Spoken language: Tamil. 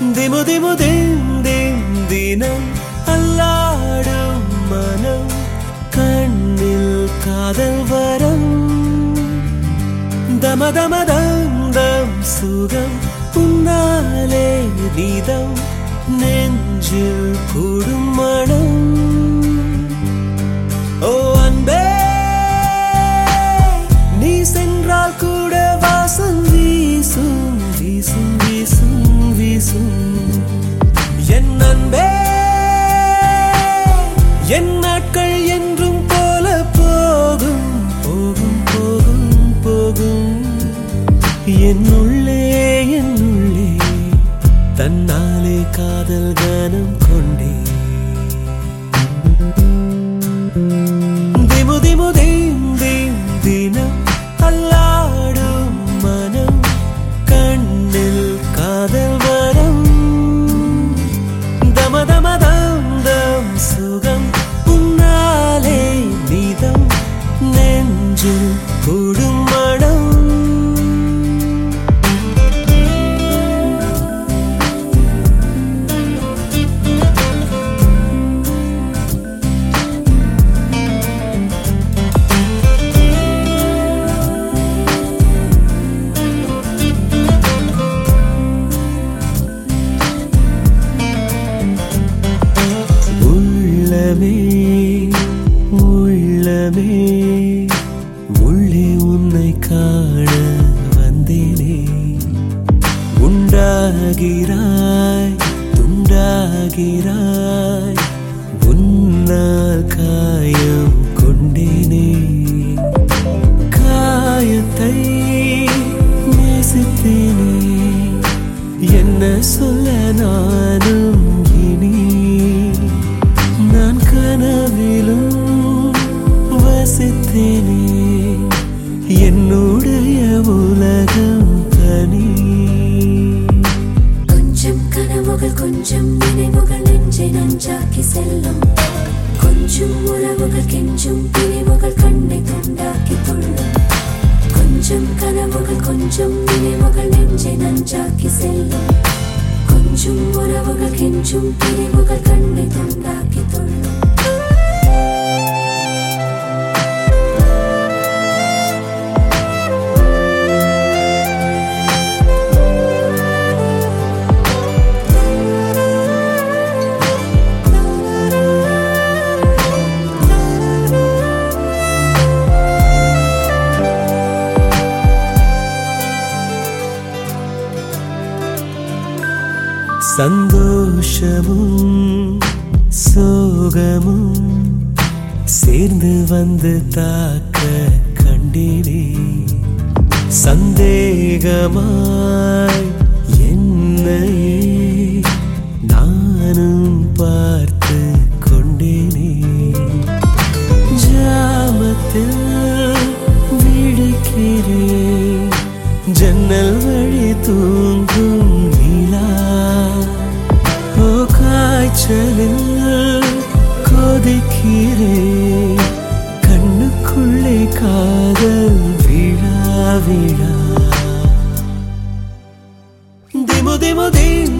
திமு திமு திம் திம் தினம் அல்லாடும் மனம் கண்ணில் காதல் வரம். தம தம தம் தம் சுகம் உன்னாலே நெஞ்சில் கூடும் மனம். തന്നാലേ കാതൽ ഗാനം കൊണ്ടേ. சொல்ல நானும் இனி நான் கனவிலும் வசித்தேனே. என்னுடைய உலகம் தனி. கொஞ்சம் கனவுகள் கொஞ்சம் நினைவுகள் நெஞ்சை நஞ்சாக்கி செல்லும். கொஞ்சம் உறவுகள் கெஞ்சும் பிரிவுகள் கண்ணை துண்டாக்கி கொள்ளும். கொஞ்சம் கனவுகள் கொஞ்சம் நினைவுகள் நெஞ்சை நஞ்சாக்கி செல்லும். உறவுகள் கெஞ்சும் பிரிவுகள் கண்ணை சந்தோஷமும் சோகமும் சேர்ந்து வந்து தாக்க கண்டினே. சந்தேகமாய் என்னையே நானும் பார்த்து கொண்டேனே. ஜாமத்தில் விழிக்கிறேன் ஜன்னல் காய்ச்சலில் கொதிக்கிறேன் கண்ணுக்குள்ளே காதல் விழா விழா திமு திமு திம்